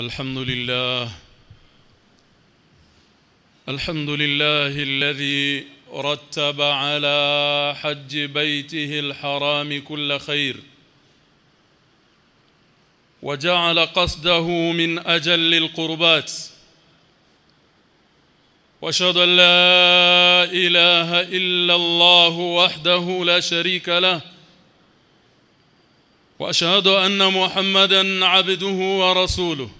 الحمد لله. الحمد لله الذي رتب على حج بيته الحرام كل خير. وجعل قصده من أجل القربات. وأشهد أن لا إله إلا الله وحده لا شريك له. وأشهد أن محمدا عبده ورسوله.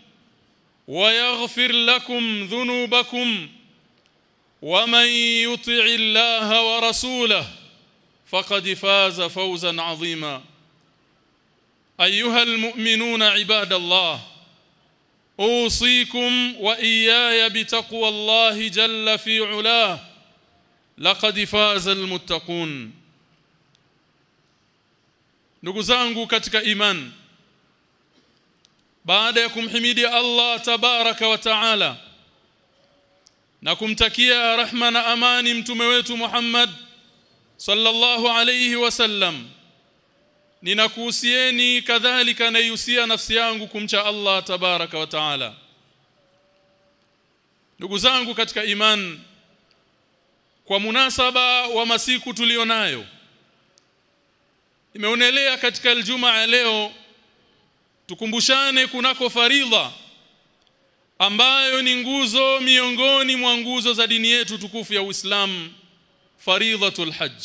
ويغفر لكم ذنوبكم ومن يطع الله ورسوله فقد فاز فوزا عظيما. أيها المؤمنون عباد الله أوصيكم وإياي بتقوى الله جل في علاه. laqad faza almuttaqun ndugu katika iman baada ya kumhimidi Allah tabaraka wa taala na kumtakia rahma na amani mtume wetu Muhammad sallallahu alayhi wasallam ninakuhusieni kadhalika naihusia nafsi yangu kumcha Allah tabaraka wa taala. Ndugu zangu katika iman kwa munasaba wa masiku tulionayo imeonelea katika aljuma ya leo tukumbushane kunako faridha ambayo ni nguzo miongoni mwa nguzo za dini yetu tukufu ya Uislamu faridhatul hajj.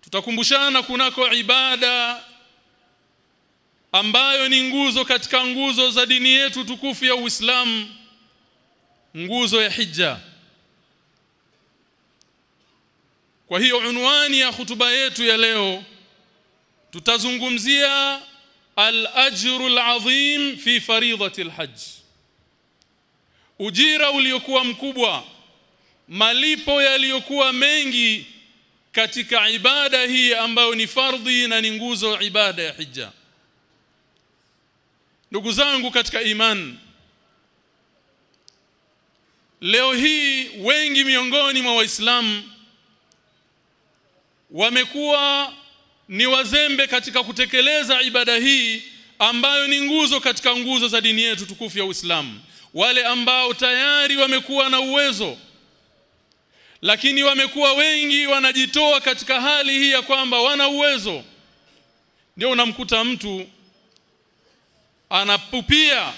Tutakumbushana kunako ibada ambayo ni nguzo katika nguzo za dini yetu tukufu ya Uislamu nguzo ya hija kwa hiyo unwani ya hutuba yetu ya leo tutazungumzia al-ajru al-azim fi faridhati al-hajj. Ujira uliokuwa mkubwa malipo yaliyokuwa mengi katika ibada hii ambayo ni fardhi na ni nguzo ibada ya hija ndugu zangu katika iman leo hii wengi miongoni mwa waislamu wamekuwa ni wazembe katika kutekeleza ibada hii ambayo ni nguzo katika nguzo za dini yetu tukufu ya Uislamu. Wale ambao tayari wamekuwa na uwezo lakini wamekuwa wengi wanajitoa katika hali hii ya kwamba wana uwezo. Ndio unamkuta mtu anapupia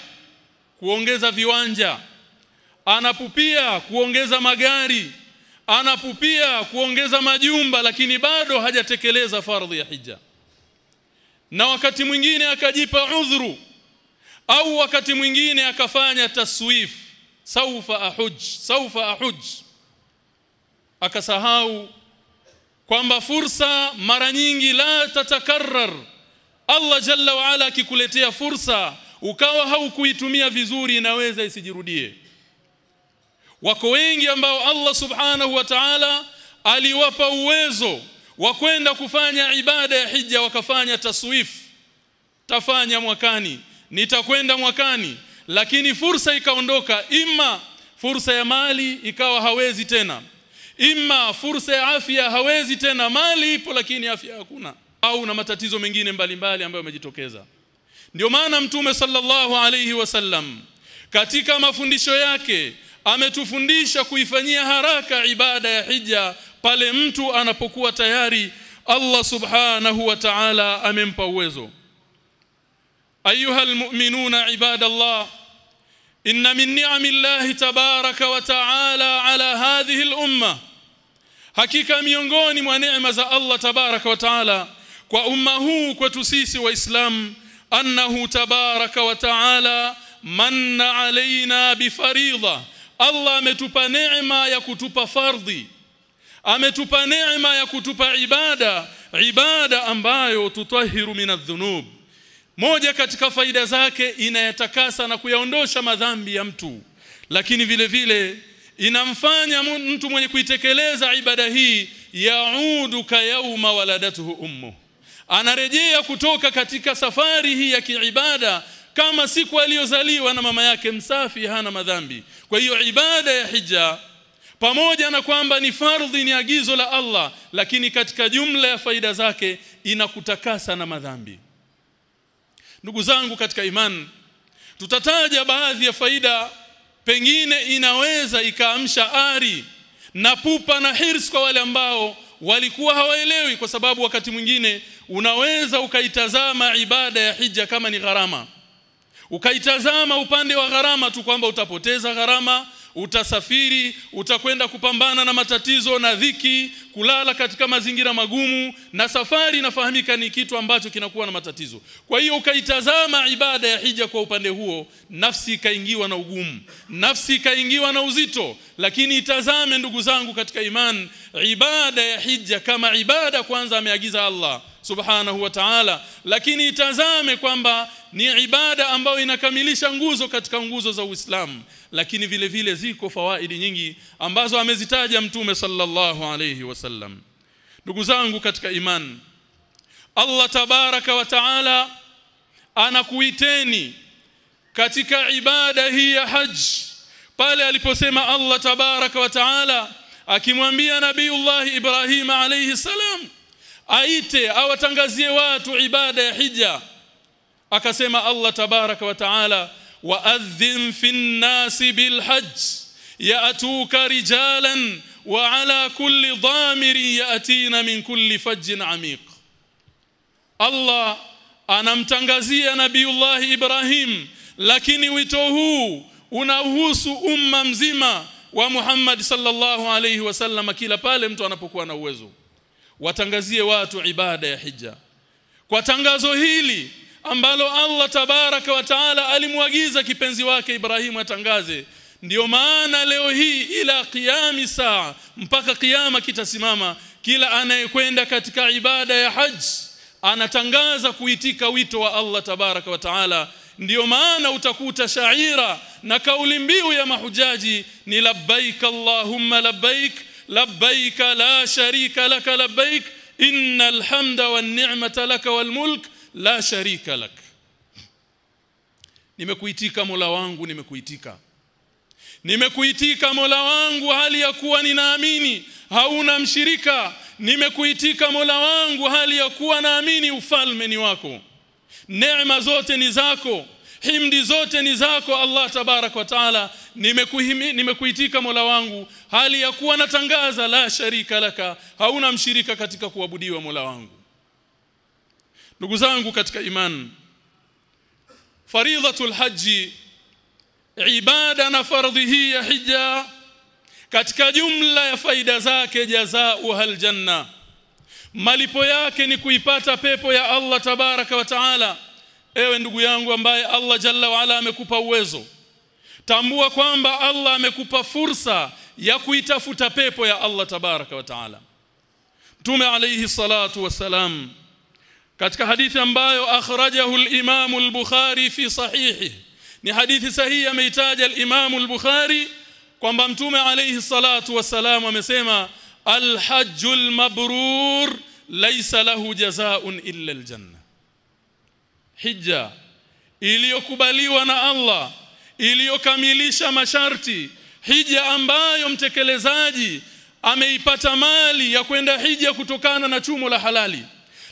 kuongeza viwanja anapupia kuongeza magari anapupia kuongeza majumba lakini bado hajatekeleza fardhi ya hija. Na wakati mwingine akajipa udhuru au wakati mwingine akafanya taswif saufa ahuj saufa ahuj. Akasahau kwamba fursa mara nyingi la tatakarrar. Allah jalla wa ala akikuletea fursa ukawa haukuitumia vizuri inaweza isijirudie wako wengi ambao Allah subhanahu wa ta'ala aliwapa uwezo wa kwenda kufanya ibada ya hija wakafanya taswif. Tafanya mwakani nitakwenda mwakani. Lakini fursa ikaondoka imma fursa ya mali ikawa hawezi tena. Imma fursa ya afya hawezi tena. Mali ipo lakini afya hakuna. Au na matatizo mengine mbalimbali ambayo yamejitokeza. Ndio maana mtume sallallahu alayhi wasallam katika mafundisho yake ametufundisha kuifanyia haraka ibada ya hija pale mtu anapokuwa tayari Allah subhanahu wa ta'ala amempa uwezo. Ayuha almu'minuna ibadallah inna min ni'amillahi tabaraka wa ta'ala ala hadhihi al-umma hakika miongoni mwa neema za Allah tabaraka wa ta'ala kwa umma huu kwetu sisi waislamu annahu tabaraka wa ta'ala manna alaina bifaridha Allah ametupa neema ya kutupa fardhi. Ametupa neema ya kutupa ibada ibada ambayo tutahiru minadhunub moja katika faida zake inayatakasa na kuyaondosha madhambi ya mtu. Lakini vile vile inamfanya mtu mwenye kuitekeleza ibada hii yaudu kayauma waladatuhu ummu anarejea kutoka katika safari hii ya kiibada kama siku aliyozaliwa na mama yake msafi hana madhambi. Kwa hiyo ibada ya hija pamoja na kwamba ni fardhi ni agizo la Allah lakini katika jumla ya faida zake inakutakasa na madhambi. Ndugu zangu katika imani tutataja baadhi ya faida pengine inaweza ikaamsha ari na pupa na hirs kwa wale ambao walikuwa hawaelewi kwa sababu wakati mwingine unaweza ukaitazama ibada ya hija kama ni gharama ukaitazama upande wa gharama tu kwamba utapoteza gharama utasafiri utakwenda kupambana na matatizo na dhiki kulala katika mazingira magumu na safari inafahamika ni kitu ambacho kinakuwa na matatizo. Kwa hiyo ukaitazama ibada ya hija kwa upande huo nafsi ikaingiwa na ugumu nafsi ikaingiwa na uzito. Lakini itazame ndugu zangu katika iman ibada ya hija kama ibada kwanza ameagiza Allah subhanahu wa ta'ala. Lakini itazame kwamba ni ibada ambayo inakamilisha nguzo katika nguzo za Uislamu lakini vile vile ziko fawaidi nyingi ambazo amezitaja mtume sallallahu alayhi wasallam. Ndugu zangu katika iman Allah tabaraka wa taala anakuiteni katika ibada hii ya haj pale aliposema Allah tabaraka wa taala akimwambia nabiiullah Ibrahim alayhi salam aite awatangazie watu ibada ya hija akasema Allah tabaraka wa taala waadhin finnasi bilhajj ya'tuka rijalan wa ala kulli dhamiri ya'tina min kulli fajjin amiq. Allah anamtangazia Nabiullah Ibrahim lakini wito huu unahusu umma mzima wa Muhammad sallallahu alayhi wasallam kila pale mtu anapokuwa na uwezo. Watangazie watu ibada ya hija. Kwa tangazo hili ambalo Allah tabaraka wa taala alimwagiza kipenzi wake Ibrahimu atangaze. Ndiyo maana leo hii ila qiyami saa mpaka kiyama kitasimama kila anayekwenda katika ibada ya haj anatangaza kuitika wito wa Allah tabaraka wa taala. Ndiyo maana utakuta shaira na kauli mbiu ya mahujaji ni labbaik allahumma labbaik labbaik la sharika laka labbaik innal hamda wan ni'mata laka wal mulk la sharika lak. Nimekuitika Mola wangu nimekuitika. Nimekuitika Mola wangu hali ya kuwa ninaamini hauna mshirika. Nimekuitika Mola wangu hali ya kuwa naamini ufalme ni wako. Neema zote ni zako. Himdi zote ni zako Allah tabarak wa taala. Nimekuitika Mola wangu hali ya kuwa natangaza la sharika laka. Hauna mshirika katika kuabudiwa Mola wangu ndugu zangu katika imani faridhatul haji ibada na fardhi hii ya hija katika jumla ya faida zake jazaa'uha aljanna malipo yake ni kuipata pepo ya Allah tabaraka wa taala. Ewe ndugu yangu ambaye Allah jalla wa ala amekupa uwezo tambua kwamba Allah amekupa fursa ya kuitafuta pepo ya Allah tabaraka wa taala. Mtume alayhi salatu wassalam katika hadithi ambayo akhrajahu al-Imam al-Bukhari fi sahihi ni hadithi sahihi ameitaja al-Imam al-Bukhari kwamba Mtume alayhi salatu wassalam amesema al-hajjul mabrur laysa lahu jazaa'un illa al-janna hija iliyokubaliwa na Allah iliyokamilisha masharti hija ambayo mtekelezaji ameipata mali ya kwenda hija kutokana na chumo la halali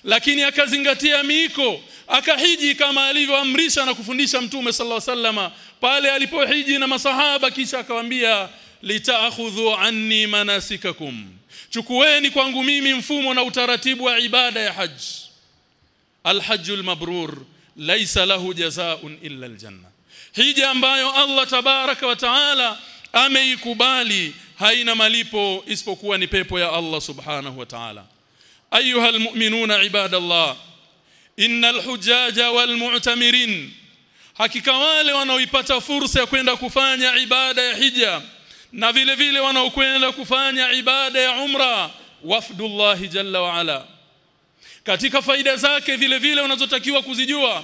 lakini akazingatia miiko akahiji kama alivyoamrisha na kufundisha mtume sallallahu wasallama pale alipohiji na masahaba kisha akawaambia litaakhudhu anni manasikakum chukueni kwangu mimi mfumo na utaratibu wa ibada ya haji. Alhajjul mabrur laysa lahu jazaa'un illa aljanna. Hija ambayo Allah tabaraka wa taala ameikubali haina malipo isipokuwa ni pepo ya Allah subhanahu wa ta'ala ayuha المؤمنون عباد الله ان الحجاج والمعتمرين hakika wale wanaoipata fursa ya kwenda kufanya ibada ya hija na vile vile wanaokwenda kufanya ibada ya umra wafdullah jalla wa ala. Katika faida zake vile vile unazotakiwa kuzijua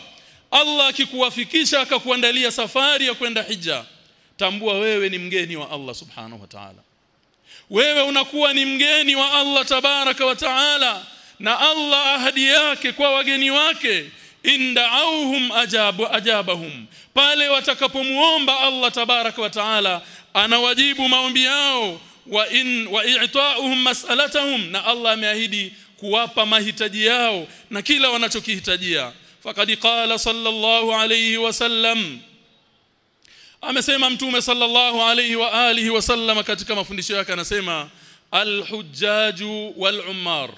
Allah akikuwafikisha akakuandalia safari ya kwenda hija. Tambua wewe ni mgeni wa Allah subhanahu wa ta'ala wewe unakuwa ni mgeni wa Allah tabaraka wa ta'ala na Allah ahadi yake kwa wageni wake. Indauhum ajabu ajabahum. Pale watakapomuomba Allah tabaraka wa ta'ala anawajibu maombi yao. Wa in wa i'ta'uhum mas'alatahum na Allah ameahidi kuwapa mahitaji yao na kila wanachokihitajia. Faqad qala sallallahu alayhi wasallam amesema mtume sallallahu alayhi wa alihi wasallam katika mafundisho yake anasema alhujjaju walumar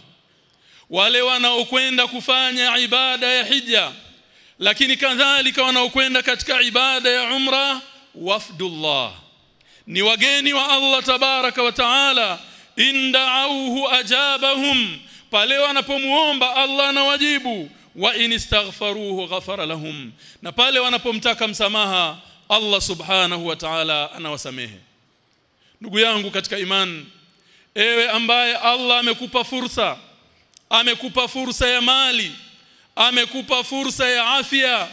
wale wanaokwenda kufanya ibada ya hija lakini kadhalika wanaokwenda katika ibada ya umra wafdullah. Ni wageni wa Allah tabaraka wa taala indauhu ajabahum pale wanapomuomba Allah anawajibu wa inistaghfaruhu ghafara lahum. Na pale wanapomtaka msamaha Allah subhanahu wa ta'ala anawasamehe. Ndugu yangu katika imani ewe ambaye Allah amekupa fursa amekupa fursa ya mali amekupa fursa ya afya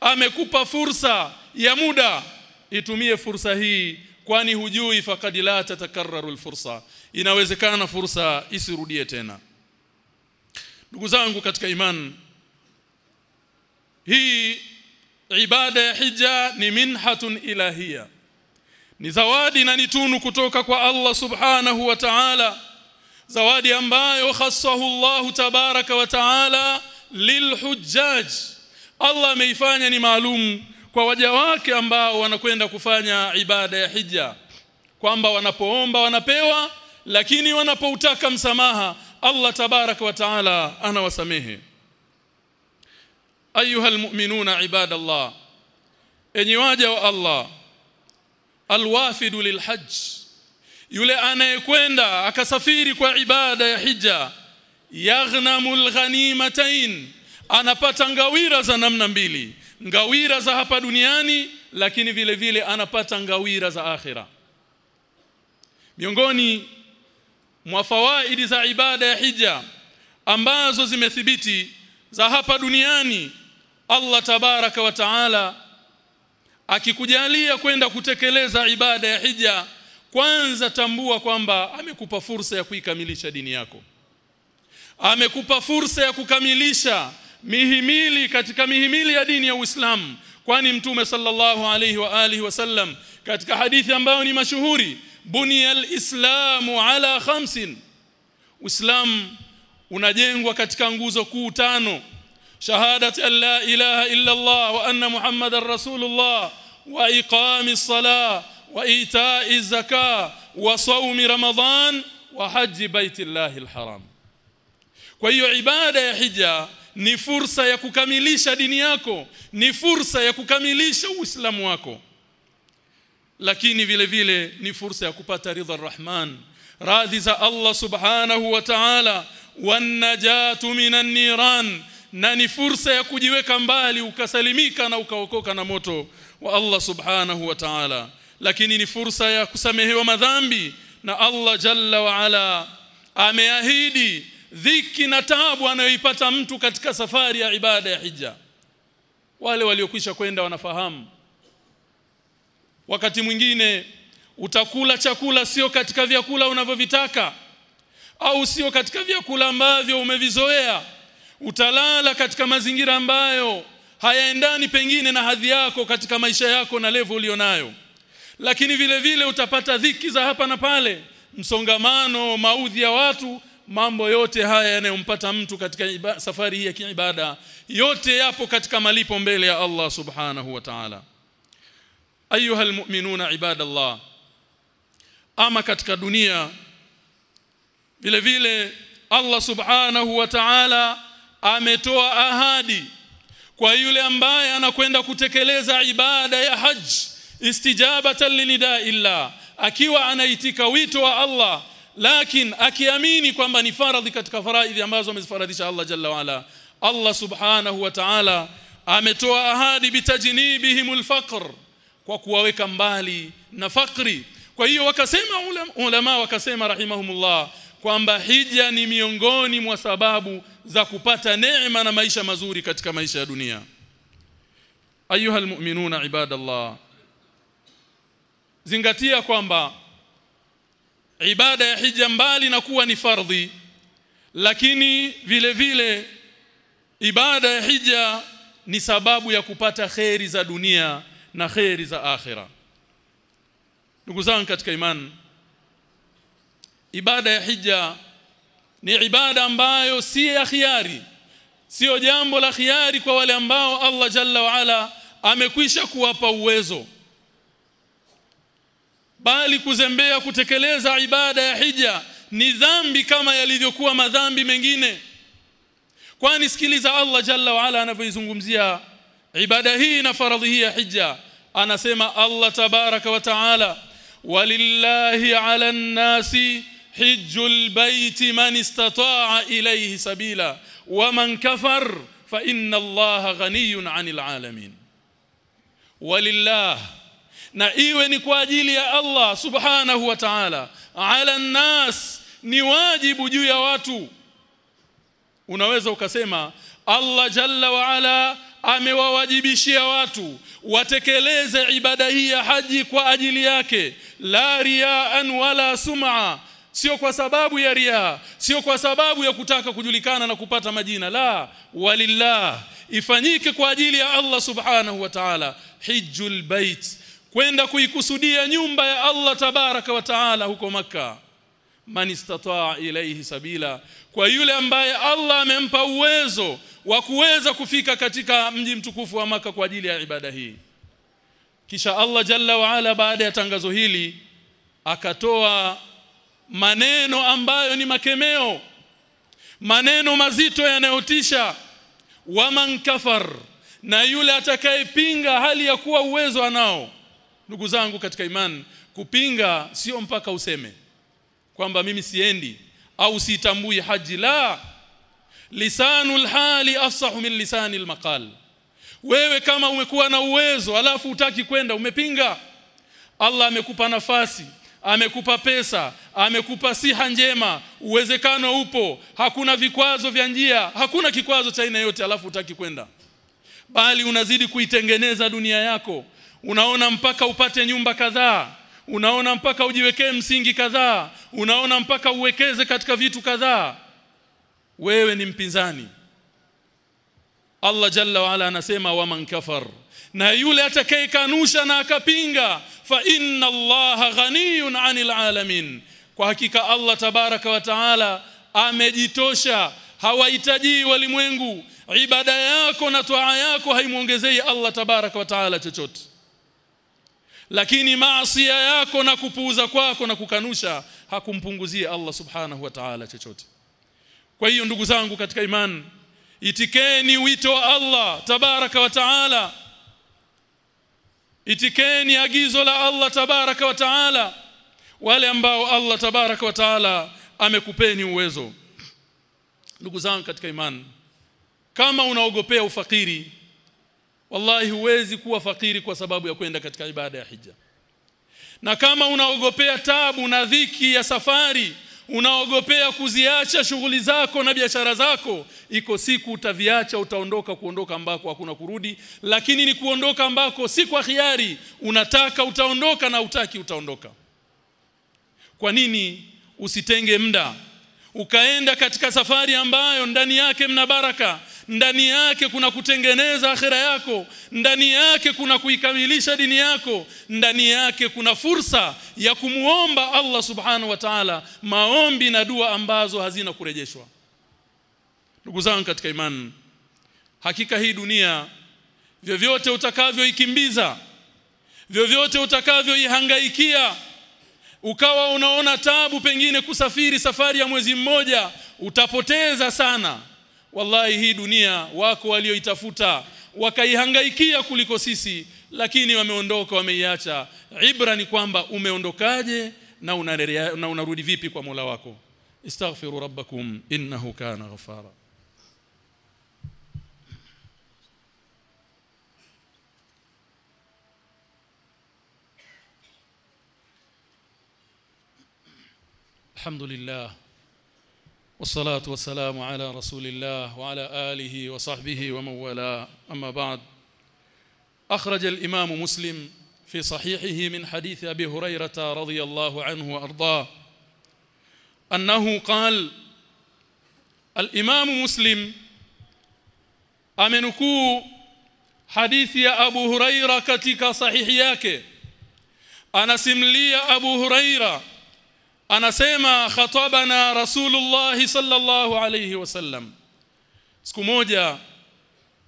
amekupa fursa ya muda itumie fursa hii kwani hujui faqad la tatakarraru alfursa. Inawezekana fursa isirudie tena. Ndugu zangu katika imani hii ibada ya hija ni minhatun ilahia. Ni zawadi na nitunu kutoka kwa Allah subhanahu wa ta'ala. Zawadi ambayo khassahu Allah tabaraka wa ta'ala lilhujjaj. Allah ameifanya ni maalum kwa waja wake ambao wanakwenda kufanya ibada ya hija. Kwamba wanapoomba wanapewa lakini wanapoutaka msamaha Allah tabaraka wa ta'ala anawasamehe ayuha almu'minuna ibadallah enyi waja wa Allah alwafidu lilhajj yule anayekwenda akasafiri kwa ibada ya hija yaghnamul ghanimatain anapata ngawira za namna mbili ngawira za hapa duniani lakini vile vile anapata ngawira za akhira. Miongoni mwa fawaidi za ibada ya hija ambazo zimethibiti za hapa duniani Allah tabaraka wa taala akikujalia kwenda kutekeleza ibada ya hija kwanza tambua kwamba amekupa fursa ya kuikamilisha dini yako. Amekupa fursa ya kukamilisha mihimili katika mihimili ya dini ya Uislamu. Kwani mtume sallallahu alayhi wa alihi wasallam katika hadithi ambayo ni mashuhuri buniyal islamu ala khamsin. Uislamu unajengwa katika nguzo kuu tano illa Allah wa anna muhammadar rasulullah wa iqamis salah wa ita'i zakah wa sawmi ramadan wa haji baitillahi alharam kwa hiyo ibada ya hija ni fursa ya kukamilisha dini yako ni fursa ya kukamilisha uislamu wako lakini vile vile ni fursa ya kupata ridha rahman radhi za Allah subhanahu wa ta'ala wanajatu minan niran na ni fursa ya kujiweka mbali ukasalimika na ukaokoka na moto wa Allah subhanahu wa ta'ala. Lakini ni fursa ya kusamehewa madhambi na Allah jalla wa ala. Ameahidi dhiki na taabu anayoipata mtu katika safari ya ibada ya hija. Wale waliokwisha kwenda wanafahamu. Wakati mwingine utakula chakula sio katika vyakula unavyovitaka au sio katika vyakula ambavyo umevizoea utalala katika mazingira ambayo hayaendani pengine na hadhi yako katika maisha yako na level ulionayo. Lakini vile vile utapata dhiki za hapa na pale msongamano maudhi ya watu mambo yote haya yanayompata mtu katika iba, safari hii ya kiibada yote yapo katika malipo mbele ya Allah subhanahu wa ta'ala. Ayuha almu'minuna ibadallah ama katika dunia vile vile Allah subhanahu wa ta'ala ametoa ahadi kwa yule ambaye anakwenda kutekeleza ibada ya haji istijabatan linidaillah akiwa anaitika wito wa Allah lakin akiamini kwamba ni faradhi katika faraidhi ambazo amezifaradhisha Allah jalla waala Allah subhanahu wa ta'ala ametoa ahadi bitajnibihimul faqr kwa kuwaweka mbali na fakri kwa hiyo wakasema ulama, ulama wakasema rahimahumullah kwamba hija ni miongoni mwa sababu za kupata neema na maisha mazuri katika maisha ya dunia. Ayuha almu'minuna ibadallah. Zingatia kwamba ibada ya hija mbali na kuwa ni fardhi lakini vile vile ibada ya hija ni sababu ya kupata kheri za dunia na kheri za akhira. Ndugu zangu katika imani ibada ya hija ni ibada ambayo si ya khiari. Sio jambo la khiari kwa wale ambao Allah jalla waala amekwisha kuwapa uwezo. Bali kuzembea kutekeleza ibada ya hija ni dhambi kama yalivyokuwa madhambi mengine. Kwani sikiliza Allah jalla waala anavyoizungumzia ibada hii na faradhi hii ya hija. Anasema Allah tabaraka wa taala walillahi ala nnasi hijjul baiti man istata'a ilayhi sabila waman kafar fa inna allaha ghaniyun 'anil alamin. Walillah na iwe ni kwa ajili ya Allah subhanahu wa ta'ala. Ala nas ni wajibu juu ya watu. Unaweza ukasema Allah jalla wa ala amewawajibishia watu watekeleze ibada hii ya haji kwa ajili yake. La riaan wala sum'a sio kwa sababu ya ria sio kwa sababu ya kutaka kujulikana na kupata majina. La walillah. Ifanyike kwa ajili ya Allah subhanahu wa ta'ala. Hijjul bait. Kwenda kuikusudia nyumba ya Allah tabaraka wa taala huko maka man istataa ilayhi sabila. Kwa yule ambaye Allah amempa uwezo wa kuweza kufika katika mji mtukufu wa maka kwa ajili ya ibada hii. Kisha Allah jalla wa ala baada ya tangazo hili akatoa maneno ambayo ni makemeo. Maneno mazito yanayotisha. Waman kafar. Na yule atakayepinga hali ya kuwa uwezo anao. Ndugu zangu katika imani kupinga sio mpaka useme. Kwamba mimi siendi au sitambui haji. La. Lisanul hali afsahu min lisanil maqal. Wewe kama umekuwa na uwezo alafu utaki kwenda umepinga. Allah amekupa nafasi amekupa pesa amekupa siha njema uwezekano upo. Hakuna vikwazo vya njia hakuna kikwazo cha aina yote alafu utaki kwenda. Bali unazidi kuitengeneza dunia yako. Unaona mpaka upate nyumba kadhaa. Unaona mpaka ujiwekee msingi kadhaa. Unaona mpaka uwekeze katika vitu kadhaa. Wewe ni mpinzani. Allah jalla wa ala anasema wa man kafar na yule atakayekanusha na akapinga fa inna allaha ghaniyun 'anil alamin. Kwa hakika Allah tabaraka wa taala amejitosha hawahitaji walimwengu. Ibada yako na toa yako haimuongezei Allah tabaraka wa taala chochote. Lakini maasi yako na kupuuza kwako na kukanusha hakumpunguzie Allah subhanahu wa ta'ala chochote. Kwa hiyo ndugu zangu katika imani itikeni wito wa Allah tabaraka wa ta'ala itikeni agizo la Allah tabaraka wa ta'ala. Wale ambao Allah tabaraka wa ta'ala amekupeni uwezo. Ndugu zangu katika imani kama unaogopea ufakiri wallahi huwezi kuwa fakiri kwa sababu ya kwenda katika ibada ya hija. Na kama unaogopea tabu na dhiki ya safari unaogopea kuziacha shughuli zako na biashara zako iko siku utaviacha utaondoka kuondoka ambako hakuna kurudi. Lakini ni kuondoka ambako si kwa hiari unataka utaondoka na utaki utaondoka. Kwa nini? Usitenge muda. Ukaenda katika safari ambayo ndani yake mna baraka ndani yake kuna kutengeneza akhera yako. Ndani yake kuna kuikamilisha dini yako. Ndani yake kuna fursa ya kumuomba Allah subhanahu wa ta'ala maombi na dua ambazo hazina kurejeshwa. Ndugu zangu katika imani hakika hii dunia vyovyote utakavyoikimbiza vyovyote utakavyoihangaikia ukawa unaona tabu pengine kusafiri safari ya mwezi mmoja utapoteza sana wallahi hii dunia wako walioitafuta wakaihangaikia kuliko sisi lakini wameondoka wameiacha ibra ni kwamba umeondokaje na unarudi na unarudi vipi kwa Mola wako istaghfiru rabbakum innahu kana ghafara الحمد لله والصلاة والسلام على رسول الله وعلى آله وصحبه ومن والاه. أما بعد أخرج الإمام مسلم في صحيحه من حديث أبي هريرة رضي الله عنه وأرضاه أنه قال الإمام مسلم amenukuu hadithi ya Abu Huraira katika sahihi yake anasimlia Abu anasema khatabana Rasulullah sallallahu alayhi wasallam siku moja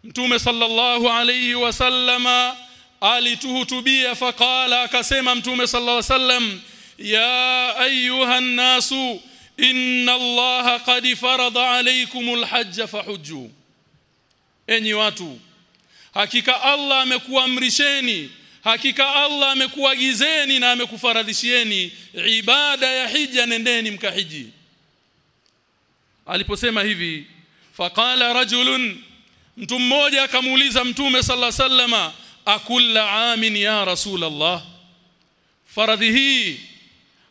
Mtume sallallahu alayhi wasallama alituhutubia faqala akasema Mtume sallallahu alayhi wasallam ya ayuha nasu inna allaha qad farada alaykumul hajj fahujju. Enyi watu hakika Allah amekuamrisheni hakika Allah amekuagizeni na amekufaradhishieni ibada ya hija nendeni mkahiji. Aliposema hivi faqala rajulun mtu mmoja akamuuliza mtume sallallahu sallama akulla amin ya rasul rasulullah faradhi hii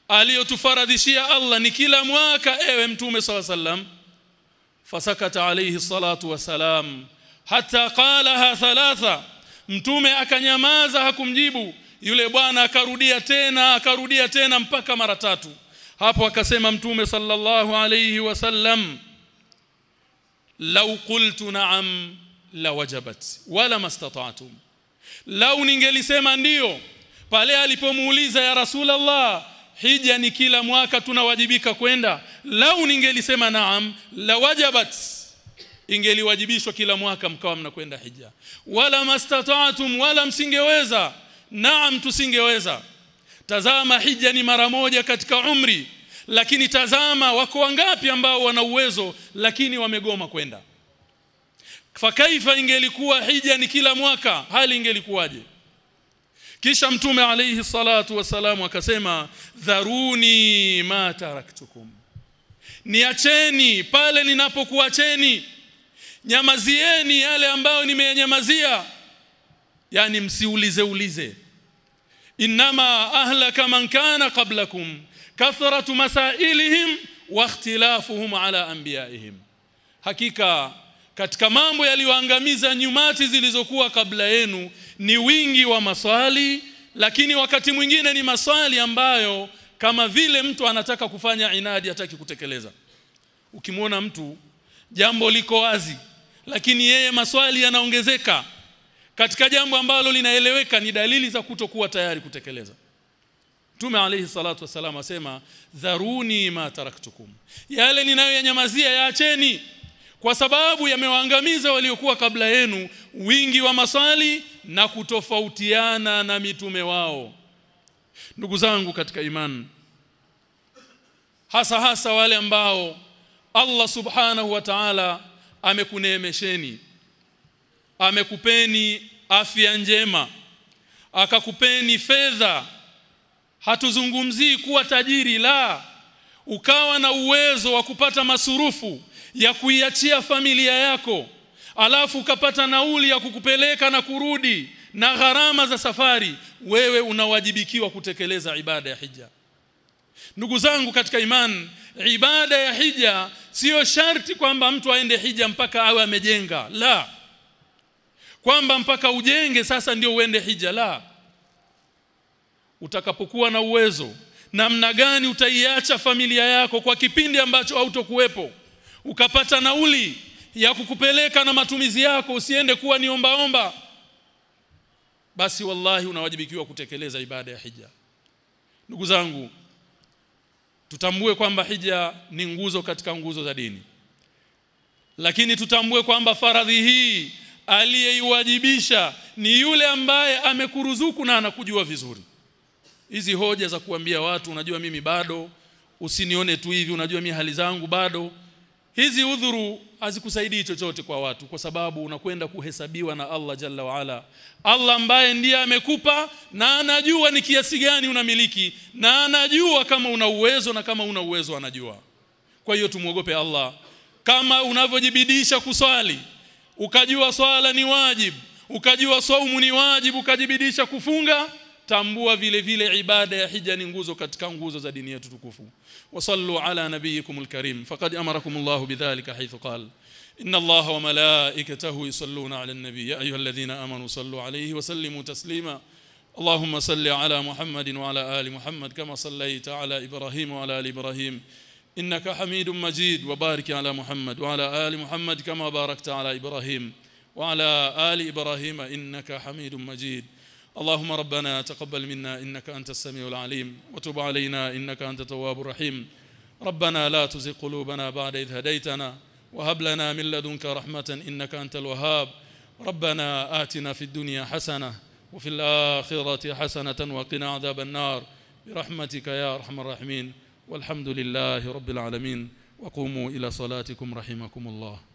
aliyotufaradhishia Allah ni kila mwaka ewe mtume sallallahu sallam fasakata alayhi salatu wasalam hata qalaha thalatha mtume akanyamaza hakumjibu. Yule bwana akarudia tena akarudia tena mpaka mara tatu. Hapo akasema mtume sallallahu alayhi wasallam law qultu na'am la wajabat wala mastata'tum. Lau ningelisema ndiyo pale alipomuuliza ya rasulullah hija ni kila mwaka tunawajibika kwenda? Lau ningelisema naam la wajabat ingeliwajibishwa kila mwaka mkawa mnakwenda hija. Wala mastata'tum wala msingeweza. Naam tusingeweza. Tazama hija ni mara moja katika umri. Lakini tazama wako wangapi ambao wana uwezo lakini wamegoma kwenda? Fakaifa ingelikuwa hija ni kila mwaka hali ingelikuwaje? Kisha mtume alayhi salatu wasalamu akasema dharuni ma taraktukum. Niacheni pale ninapokuacheni nyamazieni yale ambayo nimeyanyamazia yani msiulize ulize. Inma ahlaka man kana qablakum kathratu masailihim wa ikhtilafuhum ala anbiyaihim. Hakika katika mambo yaliyoangamiza nyumati zilizokuwa kabla yenu ni wingi wa maswali lakini wakati mwingine ni maswali ambayo kama vile mtu anataka kufanya inadi hataki kutekeleza. Ukimwona mtu jambo liko wazi lakini yeye maswali yanaongezeka. Katika jambo ambalo linaeleweka ni dalili za kutokuwa tayari kutekeleza. Mtume alayhi salatu wasalam asema dharuni ma taraktukum. Yale ninayoyanyamazia yaacheni. Kwa sababu yamewaangamiza waliokuwa kabla yenu wingi wa maswali na kutofautiana na mitume wao. Ndugu zangu katika imani hasa hasa wale ambao Allah subhanahu wa ta'ala amekuneemesheni. Amekupeni afya njema. Akakupeni fedha. Hatuzungumzii kuwa tajiri la. Ukawa na uwezo wa kupata masurufu ya kuiachia familia yako alafu ukapata nauli ya kukupeleka na kurudi na gharama za safari wewe unawajibikiwa kutekeleza ibada ya hija ndugu zangu katika imani ibada ya hija sio sharti kwamba mtu aende hija mpaka awe amejenga. La. Kwamba mpaka ujenge sasa ndio uende hija. La. Utakapokuwa na uwezo namna gani utaiacha familia yako kwa kipindi ambacho hautokuwepo? Ukapata nauli ya kukupeleka na matumizi yako usiende kuwa ni omba omba basi wallahi unawajibikiwa kutekeleza ibada ya hija. Ndugu zangu tutambue kwamba hija ni nguzo katika nguzo za dini. Lakini tutambue kwamba faradhi hii aliyeiwajibisha ni yule ambaye amekuruzuku na anakujua vizuri. Hizi hoja za kuambia watu unajua mimi bado usinione tu hivi unajua mi hali zangu bado hizi udhuru hazikusaidii chochote kwa watu kwa sababu unakwenda kuhesabiwa na Allah jalla waala Allah ambaye ndiye amekupa na anajua ni kiasi gani unamiliki na anajua kama una uwezo na kama una uwezo anajua. Kwa hiyo tumuogope Allah. Kama unavyojibidisha kuswali ukajua swala ni wajibu ukajua saumu ni wajibu ukajibidisha kufunga tambua vile vile ibada ya hija ni nguzo katika nguzo za dini yetu tukufu. Wasallu ala nabiyikumul karim faqad amarakumullahu bidhalika haythu qala. إن الله وملائكته يصلون على النبي يا أيها الذين آمنوا صلوا عليه وسلموا تسليما اللهم صل على محمد وعلى آل محمد كما صليت على إبراهيم وعلى آل إبراهيم إنك حميد مجيد وبارك على محمد وعلى آل محمد كما باركت على إبراهيم وعلى آل إبراهيم إنك حميد مجيد اللهم ربنا تقبل منا إنك أنت السميع العليم وتب علينا إنك أنت التواب الرحيم. ربنا لا تزغ قلوبنا بعد إذ هديتنا وهب لنا من لدنك رحمة إنك أنت الوهاب. ربنا آتنا في الدنيا حسنة وفي الآخرة حسنة وقنا عذاب النار. برحمتك يا أرحم الراحمين. والحمد لله رب العالمين. وقوموا إلى صلاتكم رحمكم الله.